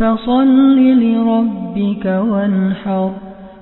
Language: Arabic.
فصل لربك وانحر